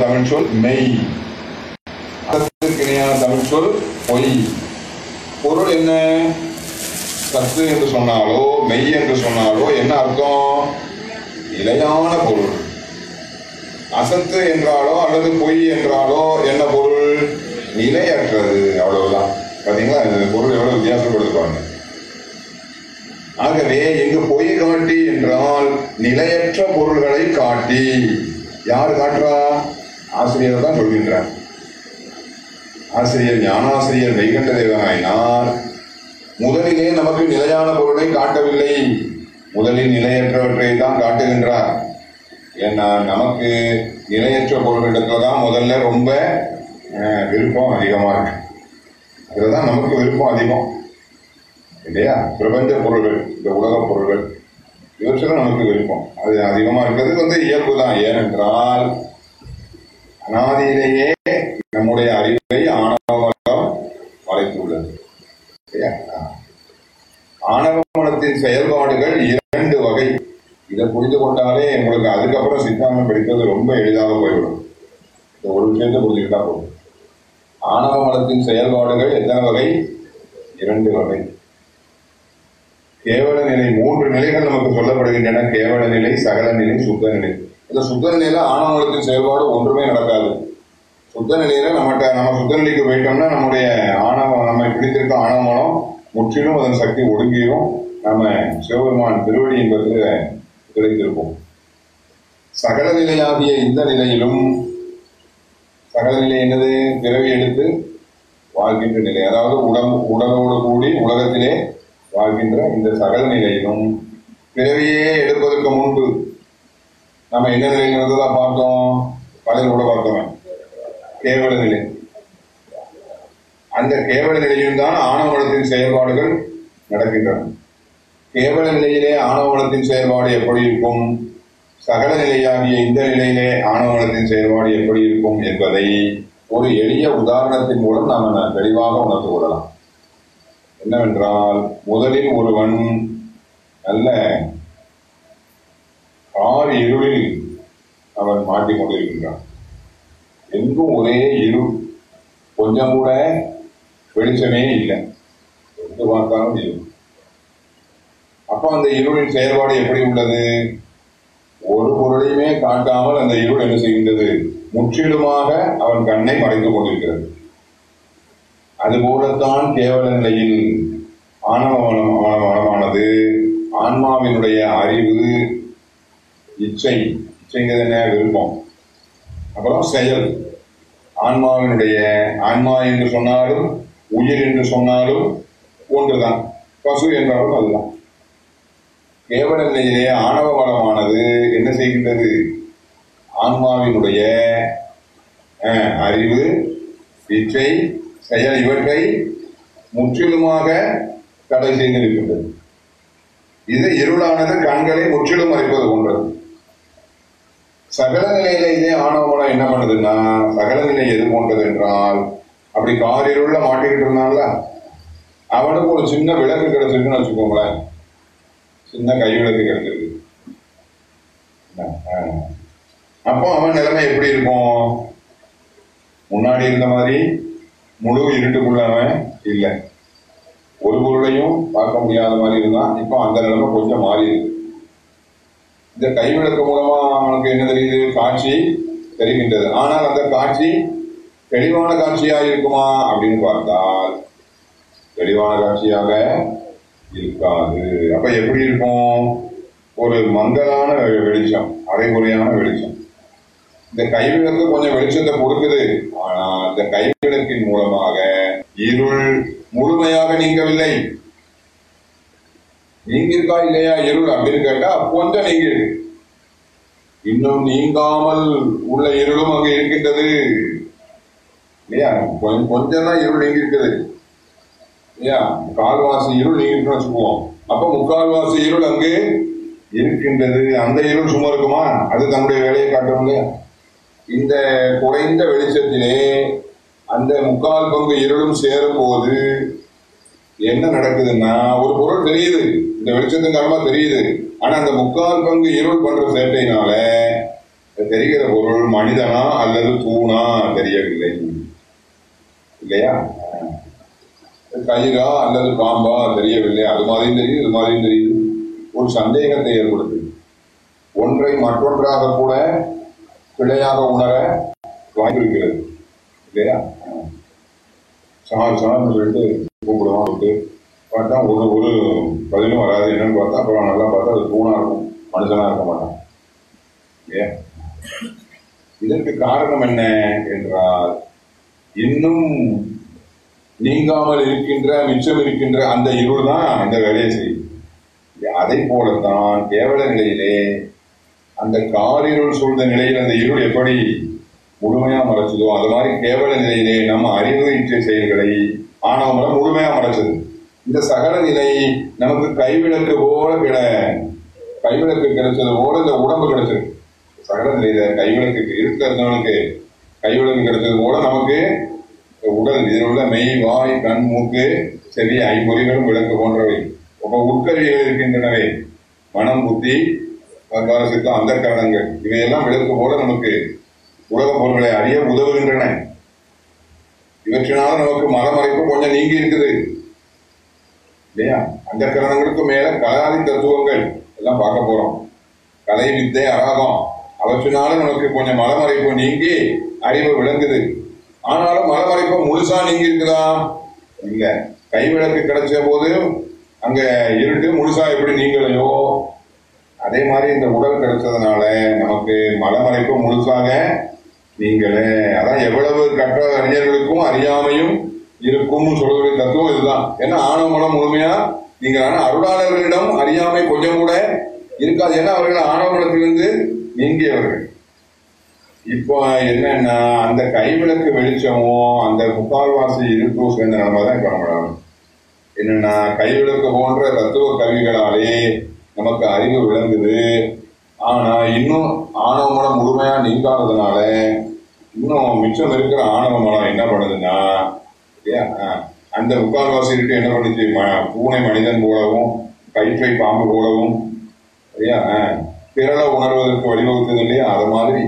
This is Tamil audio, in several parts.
தமிழ் சொல் மெய். அதற்கு இணையான தமிழ் சொல் பொய். பொருள் என்ன? சத்து என்று சொன்னாலோ மெய் என்று சொன்னாலோ என்ன அர்த்தம்? நிலையான பொருள். அசத்து என்றாலோ அல்லது பொய் என்றாலோ என்ன பொருள்? நிலையற்றது. அவ்வளவுதான். பார்த்தீங்களா இந்த பொருள் எவ்வளவு வித்தியாசப்படுத்துவாங்க. ஆகவே இங்கு பொய் காட்டி என்றால் நிலையற்ற பொருள்களை காட்டி. யார் காட்டுறா? ஆசிரியர் தான் சொல்கின்றார் ஆசிரியர் ஞானாசிரியர் வைகண்ட தேவனாயினார் முதலிலே நமக்கு நிலையான பொருளை காட்டவில்லை. முதலில் நிலையற்றவற்றை தான் காட்டுகின்றார். ஏன்னா நமக்கு நிலையற்ற பொருளிடத்துல தான் முதல்ல ரொம்ப விருப்பம் அதிகமாக இருக்கு. அதுலதான் நமக்கு விருப்பம் அதிகம். இல்லையா? பிரபஞ்ச பொருள்கள் இந்த உலக பொருள்கள் இவற்றில் நமக்கு விருப்பம். அது அதிகமாக இருக்கிறது வந்து இயல்பு தான். ஏனென்றால் அனாதியிலேயே நம்முடைய அறிவை ஆணவமலம் வளைத்துள்ளது. இல்லையா? செயல்பாடுகள் இரண்டு வகை. இதை புரிந்து கொண்டாலே உங்களுக்கு அதுக்கப்புறம் சித்தாந்தம் படிப்பது ரொம்ப எளிதாக போய்விடும். இந்த ஒரு விஷயத்தை புரிஞ்சுக்கிட்டா போதும். ஆணவ மனத்தின் செயல்பாடுகள் எத்தனை வகை? இரண்டு வகை. கேவல நிலை மூன்று நிலைகள் நமக்கு சொல்லப்படுகின்றன. கேவல நிலை சகல நிலை சுத்த நிலை இந்த சுத்த நிலையில ஆணவமலத்தின் செயல்பாடு ஒன்றுமே நடக்காது. சுத்த நிலையில நம்மகிட்ட நம்ம சுத்த நிலைக்கு போயிட்டோம்னா நம்முடைய ஆணவம் நம்ம பிடித்திருக்க ஆணவமனம் முற்றிலும் அதன் சக்தி ஒடுங்கியும் நம்ம சிவபெருமான் திருவடி என்பதில் கிடைத்திருப்போம். சகல நிலையாகிய இந்த நிலையிலும் சகல நிலை என்னது? பிறவி எடுத்து வாழ்கின்ற நிலை. அதாவது உடம்பு உடலோடு கூடி உலகத்திலே வாழ்கின்ற இந்த சகல நிலையிலும். பிறவியே எடுப்பதற்கு முன்பு நம்ம என்ன நிலையில் இருந்ததா பார்த்தோம். பழைய கூட பார்த்தோம். கேவல நிலை. அந்த கேவல நிலையில் தான் ஆணவகுலத்தின் செயல்பாடுகள் நடக்கின்றன. கேவல நிலையிலே ஆணவகுலத்தின் செயல்பாடு எப்படி இருக்கும்? சகல நிலையாகிய இந்த நிலையிலே ஆணவகுலத்தின் செயல்பாடு எப்படி இருக்கும் என்பதை ஒரு எளிய உதாரணத்தின் மூலம் நாம் தெளிவாக உணர்ந்து கொள்ளலாம். என்னவென்றால் முதலில் ஒருவன் நல்ல ஆறு இருளில் அவன் மாட்டிக் கொண்டிருக்கின்றான் எங்கும் ஒரே இருள். கொஞ்சம் கூட வெளிச்சமே இல்லை. எங்கு பார்த்தாலும் இருள். அப்ப அந்த இருளின் செயல்பாடு எப்படி உள்ளது? ஒரு பொருளையுமே காட்டாமல் அந்த இருள் என்ன செய்கின்றது? முற்றிலுமாக அவன் கண்ணை மறைத்துக் கொண்டிருக்கிறது. அதுபோலத்தான் கேவல நிலையில் ஆணவ மனமானது ஆன்மாவினுடைய அறிவு இச்சை இச்சைங்கிறது என்ன விருப்பம். அப்புறம் செயல். ஆன்மாவினுடைய ஆன்மா என்று சொன்னாலும் உயிர் என்று சொன்னாலும் ஒன்றுதான். பசு என்றாலும் அதுதான். கேவல நிலையிலே ஆணவ வளமானது என்ன செய்கின்றது? ஆன்மாவினுடைய அறிவு இச்சை செயல் இவற்றை முற்றிலுமாக தடை செய்து இருக்கின்றது இது இருளானது கண்களை முற்றிலும் மறைப்பது போன்றது. சகல நிலையில இதே ஆணவமனம் என்ன பண்ணுதுன்னா சகல நிலை எது போன்றது என்றால் அப்படி காரிருள்ள மாட்டிக்கிட்டு இருந்தான்ல அவனுக்கு ஒரு சின்ன விளக்கு கிடைச்சிருக்குன்னு வச்சுக்கோங்களேன். சின்ன கை விளக்கு கிடைச்சிருக்கு. ஆ. அப்போ அவன் நிலைமை எப்படி இருக்கும்? முன்னாடி இருந்த மாதிரி முழு இருட்டுக்குள்ள அவன் இல்லை. ஒரு பொருளையும் பார்க்க முடியாத மாதிரி இருந்தான். இப்போ அந்த நிலைமை கொஞ்சம் மாறி இருக்கு இந்த கைவிளக்கு மூலமா அவனுக்கு என்ன தெரியுது? காட்சி தெரிகின்றது. ஆனால் அந்த காட்சி தெளிவான காட்சியா இருக்குமா அப்படின்னு பார்த்தால் தெளிவான காட்சியாக இருக்காது. அப்ப எப்படி இருக்கும்? ஒரு மங்கலான வெளிச்சம் அரைகுறையான வெளிச்சம். இந்த கைவிளக்கு கொஞ்சம் வெளிச்சத்தை கொடுக்குது ஆனால் இந்த கைவிளக்கின் மூலமாக இருள் முழுமையாக நீங்கவில்லை இருக்கா இல்லையா இருள் அப்படின்னு கேட்டா கொஞ்சம் நீங்கி இன்னும் நீங்காமல் உள்ள இருளும் அங்க இருக்கின்றது. இல்லையா? கொஞ்சம் கொஞ்சம் தான் இருள் நீங்கி இருக்குது. இல்லையா? கால்வாசி இருள் நீங்கி வச்சுக்குவோம். அப்ப முக்கால்வாசி இருள் அங்கு இருக்கின்றது. அந்த இருள் சும்மா இருக்குமா? அது தன்னுடைய வேலையை காட்டும் இல்லையா? இந்த குறைந்த வெளிச்சத்திலே அந்த முக்கால் பங்கு இருளும் சேரும் போது என்ன நடக்குதுன்னா ஒரு பொருள் தெரியுது. இந்த வெளிச்சத்தின் காரணமா தெரியுது. ஆனா அந்த முக்கால் பங்கு இருள் பண்ற சேட்டையினால தெரிகிற பொருள் மனிதனா அல்லது தூணா தெரியவில்லை. இல்லையா? கயிறா அல்லது பாம்பா தெரியவில்லை. அது மாதிரியும் தெரியுது இது மாதிரியும் தெரியுது. ஒரு சந்தேகத்தை ஏற்படுத்து. ஒன்றை மற்றொன்றாக கூட பிழையாக உணர வாய்ப்பிருக்கிறது இல்லையா? சார் சார்னு சொல்லிட்டு கூப்பிடுவான் விட்டு பார்த்தா ஒரு ஒரு பதிலும் வராது. என்னன்னு பார்த்தா அப்புறம் நல்லா பார்த்தா அது தூணா இருக்கும். மனுஷனாக இருக்க மாட்டான். இல்லையா இதற்கு காரணம் என்ன என்றால் இன்னும் நீங்காமல் இருக்கின்ற மிச்சம் இருக்கின்ற அந்த இருள் தான் இந்த வேலையை செய்யும். அதை போலத்தான் கேவல நிலையிலே அந்த காரிருள் சூழ்ந்த நிலையில் அந்த இருள் எப்படி முழுமையா மறைச்சதோ அது மாதிரி கேவல நிலையிலே நம்ம அறிவு இற்ற செயல்களை ஆணவமலம் முழுமையா மறைச்சது. இந்த சகல நிலை நமக்கு கைவிளக்கு போல கிட கைவிளக்கு கிடைச்சது போல இந்த உடம்பு கிடைச்சது. சகல நிலையில கைவிளக்கு இருக்கிறவனுக்கு கைவிளக்கு கிடைச்சது போல நமக்கு உடல் இதில் உள்ள மெய் வாய் கண் மூக்கு செவி ஐம்பொறிகளும் விளக்கு போன்றவை. ஒவ்வொரு உட்கருவிகள் இருக்கின்றனவே. மனம் புத்தி அந்த கரணங்கள் இவையெல்லாம் விளக்கு போல நமக்கு உலக பொருள்களை அறிய உதவுகின்றன. இவற்றினால நமக்கு மனமறைப்பு கொஞ்சம் நீங்கி இருக்குது. இல்லையா? அந்த கிரணங்களுக்கு மேல கலாதி தத்துவங்கள் எல்லாம் பார்க்க போறோம். கலை வித்தை அராகம் அவற்றினால நமக்கு கொஞ்சம் மலமறைப்பு நீங்கி அறிவு விளங்குது. ஆனாலும் மலமறைப்பு முழுசா நீங்கி இருக்குதா? இல்ல. கைவிளக்கு கிடைச்ச போது அங்க இருட்டு முழுசா எப்படி நீங்களையோ அதே மாதிரி இந்த உடல் கிடைச்சதுனால நமக்கு மலமறைப்பு முழுசாக நீங்களே. அதான் எவ்வளவு கற்ற அறிஞர்களுக்கும் அறியாமையும் இருக்கும்னு சொல்வதற்கு தத்துவம் இதுதான். ஏன்னா ஆணவ மனம் முழுமையா நீங்க ஆனா அருளாளர்களிடம் அறியாமை கொஞ்சம் கூட இருக்காது. ஏன்னா அவர்கள் ஆணவ மனத்திலிருந்து நீங்கியவர்கள். இப்போ என்னன்னா அந்த கைவிளக்கு வெளிச்சமும் அந்த முக்கால்வாசி இருட்டும் சேர்ந்த நிலைமை தான் இப்ப நம்ம என்னன்னா கைவிளக்கு போன்ற தத்துவ கல்விகளாலே நமக்கு அறிவு விளங்குது. ஆனா இன்னும் ஆணவ மனம் முழுமையா நீங்காததுனால இன்னும் மிச்சம் இருக்கிற ஆணவ மனம் என்ன பண்ணுதுன்னா அந்த முக்கால்வாசி இருட்டு என்ன பண்ணுச்சு? ம- பூனை மனிதன் போலவும் கயிற்றை பாம்பு போலவும் சரியா பிறலை உணர்வதற்கு வழிவகுத்தது இல்லையா? அது மாதிரி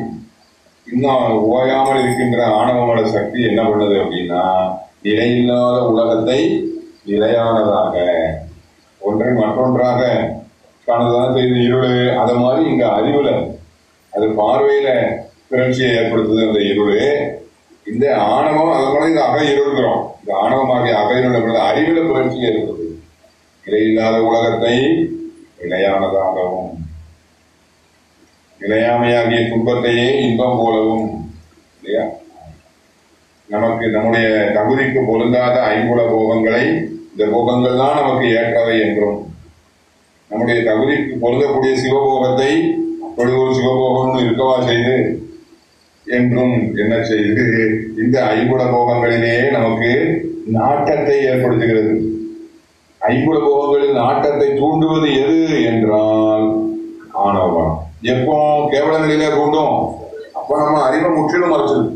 இன்னும் ஓயாமல் இருக்கின்ற ஆணவமல சக்தி என்ன பண்ணுது அப்படின்னா நிலையில்லாத உலகத்தை நிலையானதாக ஒன்றை மற்றொன்றாக காணதான் செய்து இருள் அது மாதிரி இங்க அறிவுல அது பார்வையில பிறழ்ச்சியை ஏற்படுத்துது அந்த இருள். இந்த ஆணவம் அது கூட இது அக இருள்கிறோம் இந்த ஆணவமாகிய அக இருள் அறிவில அறிவுல பிறழ்ச்சியை ஏற்படுது. நிலையில்லாத உலகத்தை நிலையானதாகவும் நிலையாமையாகிய துன்பத்தையே இன்பம் போலவும் இல்லையா? நமக்கு நம்முடைய தகுதிக்கு பொருந்தாத ஐம்புல போகங்களை இந்த போகங்கள் தான் நமக்கு ஏற்றவை என்றும் நம்முடைய தகுதிக்கு பொருந்தக்கூடிய சிவபோகத்தை அப்படி ஒரு சிவபோகம் இருக்கவா செய்து என்றும் என்ன செய்து இந்த ஐம்புல போகங்களிலே நமக்கு நாட்டத்தை ஏற்படுத்துகிறது. ஐம்புல போகங்களில் நாட்டத்தை தூண்டுவது எது என்றால் ஆணவம். எப்போ கேவல நிலையில தூண்டும்? அப்ப நம்ம அறிவை முற்றிலும் மறைச்சது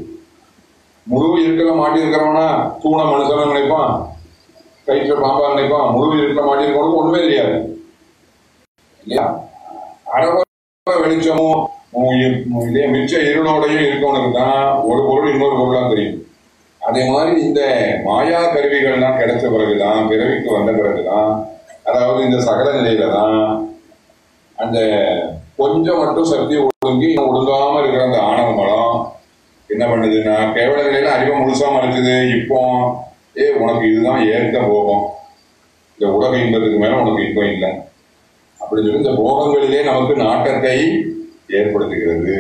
முழு இருட்டில் மாட்டியிருக்கிறவனா தூண மனுஷன் நினைப்பான். கயிற்ற பாம்பா நினைப்பான். முழு இருக்க மாட்டியிருக்கவனுக்கு ஒண்ணுமே தெரியாது. இல்லையா? அறவ வெளிச்சமும் உம் மிச்ச இருளோடையும் இருக்கவனுக்கு தான் ஒரு பொருள் இன்னொரு பொருளா தெரியும். அதே மாதிரி இந்த மாயா கருவிகள்லாம் கிடைச்ச பிறகுதான் பிறவிக்கு வந்த பிறகுதான் அதாவது இந்த சகல நிலையில தான் அந்த கொஞ்சம் மட்டும் சக்தி ஒடுங்கி இன்னும் ஒடுங்காம இருக்கிற அந்த ஆணவ மலம் என்ன பண்ணுதுன்னா கேவல நிலையில அறிவை முழுசா மறைச்சது இப்போ ஏ உனக்கு இதுதான் ஏற்க போகும். இந்த உலக இன்பத்துக்கு மேல உனக்கு இன்பம் இல்லை. அப்படி சொல்லி இந்த போகங்களிலே நமக்கு நாட்டத்தை ஏற்படுத்துகிறது.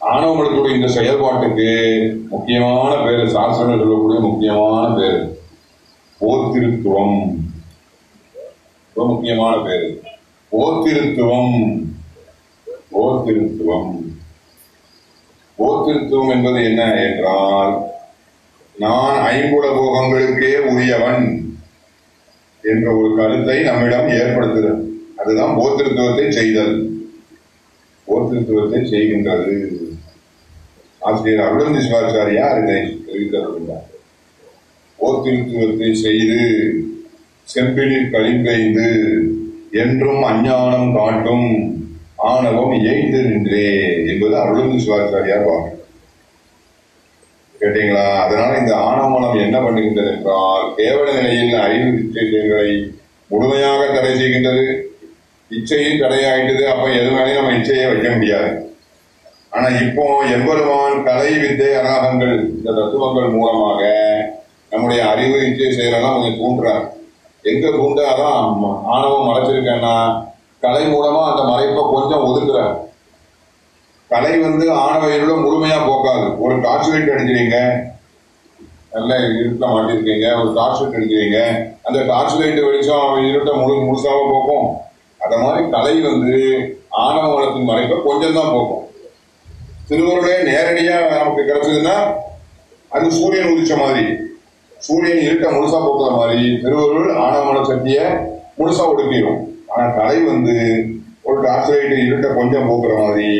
ஆணவங்களுடைய இந்த செயல்பாட்டுக்கு முக்கியமான பேர் சாஸ்திரங்கள் சொல்லக்கூடிய முக்கியமான பேர் போத்திருத்துவம் ரொம்ப முக்கியமான பேர். போத்திருத்துவம் போத்திருத்துவம் போத்திருத்துவம் என்பது என்ன என்றால் நான் ஐம்புல போகங்களுக்கே உரியவன். என்ற ஒரு கருத்தை நம்மிடம் ஏற்படுத்துகிறது. அதுதான் போத்திருத்துவத்தை செய்தல். போத்திருத்துவத்தை செய்கின்றது. ஆசிரியர் அருளந்தி சிவாச்சாரியார் இதை தெரிவித்தருள்ளார் போத்திருத்துவத்தை செய்து செம்பிலில் கழிந்தெய்து என்றும் அஞ்ஞானம் காட்டும் ஆணவம் ஏய்ந்து நின்றே என்பது அருளந்தி சிவாச்சாரியார் வாங்க கேட்டீங்களா? அதனால இந்த ஆணவமனம் என்ன பண்ணுகின்றது என்றால் கேவல நிலையில் அறிவு இச்சைகளை முழுமையாக தடை செய்கின்றது. இச்சையும் தடையாயிட்டது அப்ப எது மேலேயும் நம்ம இச்சையை வைக்க முடியாது. ஆனா இப்போ எம்பெருமான் கலை வித்தை அராகங்கள் இந்த தத்துவங்கள் மூலமாக நம்முடைய அறிவு இச்சை செயலெல்லாம் கொஞ்சம் தூண்டுறார். எங்க தூண்டாதான் ஆணவம் மறைச்சிருக்கேன்னா கலை மூலமா அந்த மறைப்பை கொஞ்சம் ஒதுக்குறேன் கலை வந்து ஆணவ முழுமையா போக்காது. ஒரு டார்ச் லைட் அடிக்கிறீங்க நல்ல இருட்ட மாட்டிருக்கீங்க ஒரு டார்ச் லைட் அடிக்கிறீங்க அந்த டார்ச் லைட் வெளிச்சம் இருட்ட முழு முழுசாக போக்கும் அத மாதிரி கலை வந்து ஆணவ மலத்தின் மறைப்ப கொஞ்சம் தான் போக்கும். திருவருடைய நேரடியா நமக்கு கிடைச்சதுன்னா அது சூரியன் உதிச்ச மாதிரி. சூரியன் இருட்ட முழுசா போக்குற மாதிரி திருவருள் ஆணவமன சக்திய முழுசா ஒடுக்கிடும் ஆனா கலை வந்து ஒரு டார்ச் லைட் இருட்ட கொஞ்சம் போக்குற மாதிரி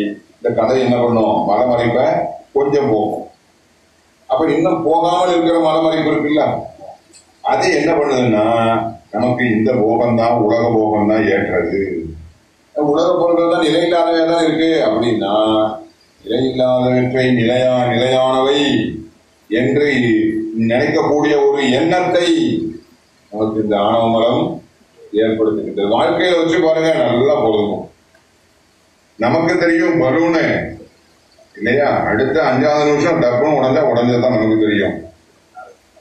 இந்த கதை என்ன பண்ணும்? மலைமறைப்ப கொஞ்சம் போகும். அப்ப இன்னும் போகாமல் இருக்கிற மலைமறைப்பு இருக்குல்ல? அது என்ன பண்ணுதுன்னா நமக்கு இந்த போகம் தான் உலக போகம் தான் ஏற்றது. உலக பொருள்கள் தான் நிலையில்லாதவே தான் இருக்கு. அப்படின்னா நிலையில்லாதவற்றை நிலையா நிலையானவை என்று நினைக்கக்கூடிய ஒரு எண்ணத்தை நமக்கு இந்த ஆணவ மரம் ஏற்படுத்துகின்றது வாழ்க்கையில வச்சு பாருங்க நல்லா பொருந்தும். நமக்கு தெரியும் வரும்னு இல்லையா? அடுத்த அஞ்சாவது நிமிஷம் டப்புன்னு உடஞ்சா உடஞ்சதுதான் நமக்கு தெரியும்.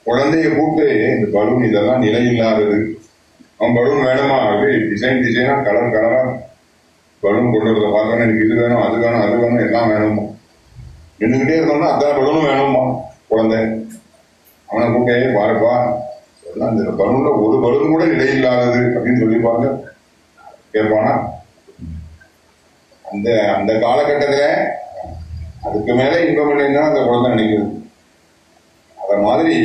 குழந்தைய கூப்பிட்டு இந்த பலூன் இதெல்லாம் நிலை இல்லாதது. அவன் பலூன் வேணுமா? அது டிசைன் டிசைனா கலர் கலரா பலூன் கொண்டு வரத எனக்கு இது வேணும் அது வேணும் அது வேணும் எல்லாம் வேணுமா நின்றுகிட்டே இருந்தோம்னா அத்தனை பலூனும் வேணுமா குழந்தை. அவனை கூப்பிட்டே பாருப்பா எல்லாம் இந்த பலூன்ல ஒரு பலூன் கூட நிலை இல்லாதது அப்படின்னு சொல்லி பாருங்க. கேட்பானா? அந்த அந்த காலகட்டத்தில் அதுக்கு மேலே இன்பம் இல்லைன்னா அந்த குழந்தை நினைக்குது அதை மாதிரி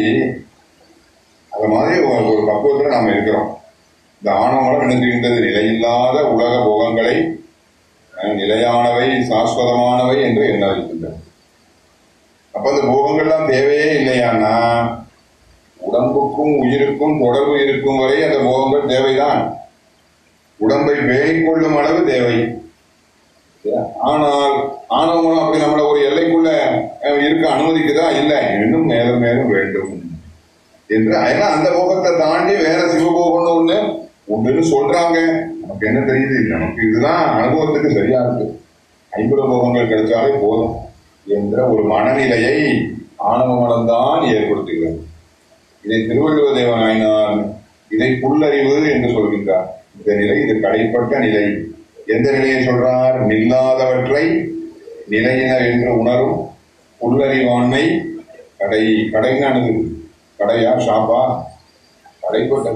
அதை மாதிரி ஒரு பக்குவத்தில் நாம் இருக்கிறோம். இந்த ஆணவம் நினைக்கின்றது நிலையில்லாத உலக போகங்களை நிலையானவை சாஸ்வதமானவை என்று எண்ண வைக்கின்றது அப்ப அந்த போகங்கள்லாம் தேவையே இல்லையானா உடம்புக்கும் உயிருக்கும் தொடர்பு இருக்கும் வரை அந்த போகங்கள் தேவைதான். உடம்பை பேணிக் கொள்ளும் அளவு தேவை. ஆனால் ஆணவம் அப்படி நம்மள ஒரு எல்லைக்குள்ள இருக்க அனுமதிக்குதா? இல்லை. இன்னும் மேலும் மேலும் வேண்டும் என்று. ஏன்னா அந்த போகத்தை தாண்டி வேற சிவபோகம்னு ஒண்ணு உண்டுன்னு சொல்றாங்க. நமக்கு என்ன தெரியுது? நமக்கு இதுதான் அனுபவத்துக்கு சரியா இருக்கு. ஐம்பது போகங்கள் கிடைச்சாலே போதும் என்ற ஒரு மனநிலையை ஆணவ மனம்தான் ஏற்படுத்துகிறது. இதை திருவள்ளுவ தேவன் இதை புல்லறிவு என்று சொல்கின்றார். இந்த நிலை இது கடைப்பட்ட நிலை. எந்த நிலையை சொல்றார் நில்லாதவற்றை நிலையினர் என்று உணரும் உள்ளறிவாண்மை கடை கடைங்கானது. கடையா ஷாப்பா? கடைப்பட்ட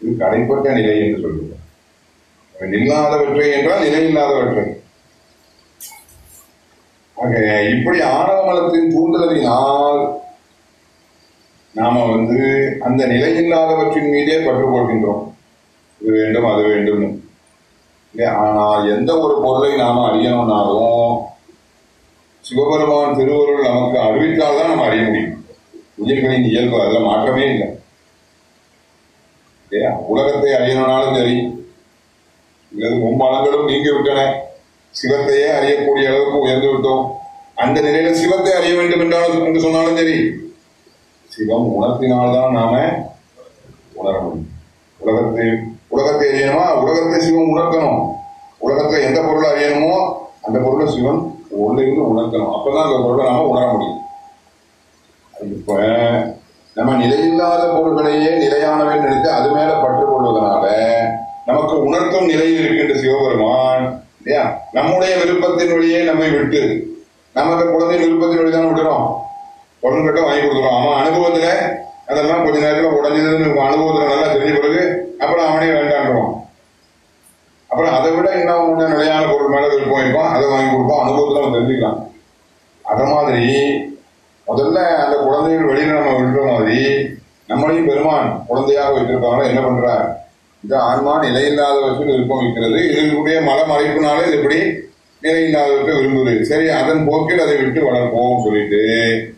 இது கடைப்பட்ட நிலை என்று சொல்லுவோம் நில்லாதவற்றை என்றால் நிலையில்லாதவற்றை. ஆக இப்படி ஆணவ மலத்தின் தூண்டுதலினால் நாம வந்து அந்த நிலையில்லாதவற்றின் மீதே பற்றுக்கொள்கின்றோம். இது வேண்டும் அது வேண்டும். இல்லையா? ஆனால் எந்த ஒரு பொருளை நாம அறியணும்னாலும் சிவபெருமான் திருவருள் நமக்கு அறிவித்தால் தான் நம்ம அறிய முடியும். உயிர்களின் இயல்பு அதில் மாற்றமே இல்லை. இல்லையா உலகத்தை அறியணும்னாலும் சரி இல்லது மும்மலங்களும் நீங்கி விட்டன. சிவத்தையே அறியக்கூடிய அளவுக்கு உயர்ந்து விட்டோம். அந்த நிலையில சிவத்தை அறிய வேண்டும் என்றாலும் என்று சொன்னாலும் சரி சிவம் உணர்த்தினால்தான் நாம உணர முடியும். உலகத்தை உலகத்தை அறியணுமா? உலகத்தை சிவன் உணர்த்தணும் உலகத்துல எந்த பொருளை அறியணுமோ அந்த பொருளை சிவன் உள்ளிருந்து உணர்த்தணும் அப்பதான் அந்த பொருளை நாம உணர முடியும். இப்ப நம்ம நிலையில்லாத பொருள்களையே நிலையானவை நினைத்து அது மேல பற்று கொள்வதனால நமக்கு உணர்த்தும் நிலையில் இருக்கின்ற சிவபெருமான் இல்லையா? நம்முடைய விருப்பத்தின் வழியே நம்மை விட்டு. நம்ம குழந்தை விருப்பத்தின் வழி தானே விடுறோம். பொருள் கட்ட வாங்கி கொடுக்குறோம். ஆமா அனுபவத்துல அதெல்லாம் கொஞ்ச நேரத்துல உடஞ்சதுன்னு அனுபவத்துல நல்லா தெரிஞ்ச பிறகு அப்புறம் அவனே வேண்டான்றோம் அப்புறம் அதை விட இன்னும் கொஞ்சம் நிலையான பொருள் மேல விருப்பம் இருக்கும் அதை வாங்கி கொடுப்போம் அனுபவத்தில் அவன் தெரிஞ்சுக்கலாம். அத மாதிரி முதல்ல அந்த குழந்தைகள் வெளியில நம்ம விடுற மாதிரி நம்மளையும் பெருமான் குழந்தையாக வைத்திருக்காங்க என்ன பண்றார்? இந்த ஆன்மா வச்சு விருப்பம் வைக்கிறது இதற்குடைய மல மறைப்புனால இது எப்படி? நிலையில்லாதவற்றை விரும்புது. சரி அதன் போக்கில் அதை விட்டு வளர்ப்போம் சொல்லிட்டு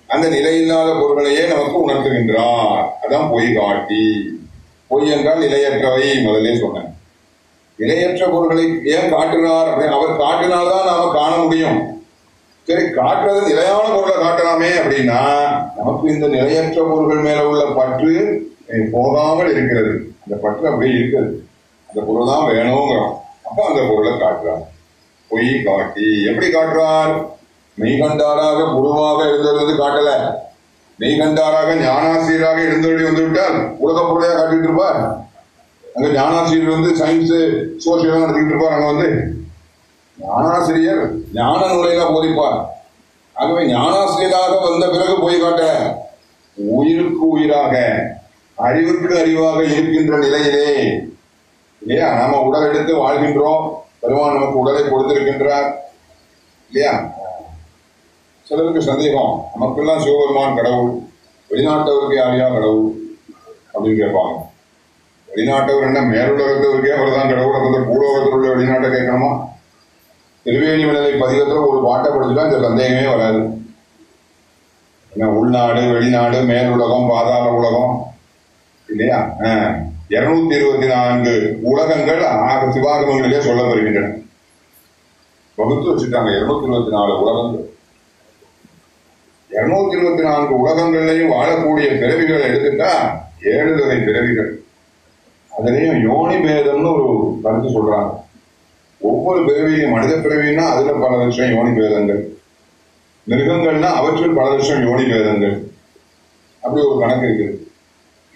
அந்த நிலையில்லாத பொருள்களையே நமக்கு உணர்த்துகின்றார். அதான் பொய் காட்டி. பொய் என்றால் நிலையற்றவை முதலே சொன்னேன். நிலையற்ற பொருள்களை ஏன் காட்டுகிறார் அப்படின்னு அவர் காட்டினால்தான் நாம காண முடியும். சரி காட்டுறது நிலையான பொருளை காட்டலாமே அப்படின்னா நமக்கு இந்த நிலையற்ற பொருள்கள் மேல உள்ள பற்று போகாமல் இருக்கிறது. அந்த பற்று அப்படியே இருக்கிறது அந்த பொருள் தான் வேணுங்கிறோம். அப்ப அந்த பொருளை காட்டுறார். பொய் காட்டி எப்படி காட்டுறார்? மெய்கண்டாராக குருவாக இருந்தது காட்டல. மெய்கண்டாராக ஞானாசிரியராக எழுந்தொழி வந்து விட்டால் உலக பொருளையா காட்டிட்டு இருப்பார். அங்க ஞானாசிரியர் வந்து சயின்ஸ் சோசியல் நடத்திட்டு இருப்பார் அங்க வந்து. ஞானாசிரியர் ஞான நுழையில போதிப்பார். ஆகவே ஞானாசிரியராக வந்த பிறகு போய் காட்ட உயிருக்கு உயிராக அறிவுக்கு அறிவாக இருக்கின்ற நிலையிலே இல்லையா? நாம உடல் எடுத்து வாழ்கின்றோம். பெருமான் நமக்கு உடலை கொடுத்திருக்கின்றார் இல்லையா? சிலருக்கு சந்தேகம் நமக்கெல்லாம் சிவபெருமான் கடவுள் வெளிநாட்டவருக்கு யாரையா கடவுள் அப்படின்னு கேட்பாங்க. வெளிநாட்டவர் என்ன மேலுலகத்தவருக்கே அவர் தான் கடவுள் அப்ப பூலோகத்தில் உள்ள வெளிநாட்டை கேட்கணுமா? திருவேணி விடுதலை பதிகத்தில் ஒரு பாட்டை படிச்சுட்டா இந்த சந்தேகமே வராது. என்ன உள்நாடு வெளிநாடு மேலுலகம் பாதாள உலகம் இல்லையா? இருநூத்தி இருபத்தி நான்கு உலகங்கள் ஆக சிவாகமங்களிலே சொல்லப்படுகின்றன. வகுத்து வச்சுட்டாங்க இருநூத்தி இருபத்தி நாலு உலகங்கள். இருநூத்தி இருபத்தி நான்கு உலகங்கள்லையும் வாழக்கூடிய பிறவிகளை எடுத்துட்டா ஏழு வகை பிறவிகள். அதுலேயும் யோனி பேதம்னு ஒரு கருத்து சொல்றாங்க. ஒவ்வொரு பிறவியும் மனித பிறவின்னா அதுல பல லட்சம் யோனி பேதங்கள். மிருகங்கள்னா அவற்றில் பல லட்சம் யோனி பேதங்கள். அப்படி ஒரு கணக்கு இருக்குது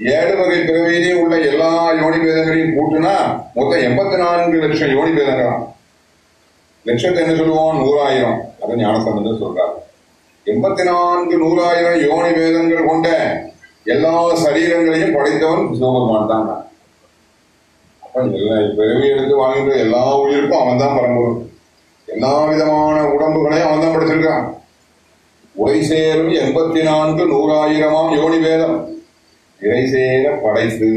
ஏழு வகை பிறவியிலையும் உள்ள எல்லா யோனி பேதங்களையும் கூட்டுனா மொத்தம் எண்பத்தி நான்கு லட்சம் யோனி பேதங்களாம். லட்சத்தை என்ன சொல்லுவோம்? நூறாயிரம். அதை ஞானசம்பந்தம் சொல்றாரு. எண்பத்தி நான்கு நூறாயிரம் யோனி வேதங்கள் கொண்ட எல்லா சரீரங்களையும் படைத்தவன் சிவபெருமான் தான் அப்ப பிறவி எடுத்து வாழ்கின்ற எல்லா உயிருக்கும் அவன் தான் பரம்பொருள். எல்லா விதமான உடம்புகளையும் அவன் தான் படைச்சிருக்கான். உரை சேரும் எண்பத்தி நான்கு நூறாயிரமாம் யோனி வேதம். இறை சேர படைத்து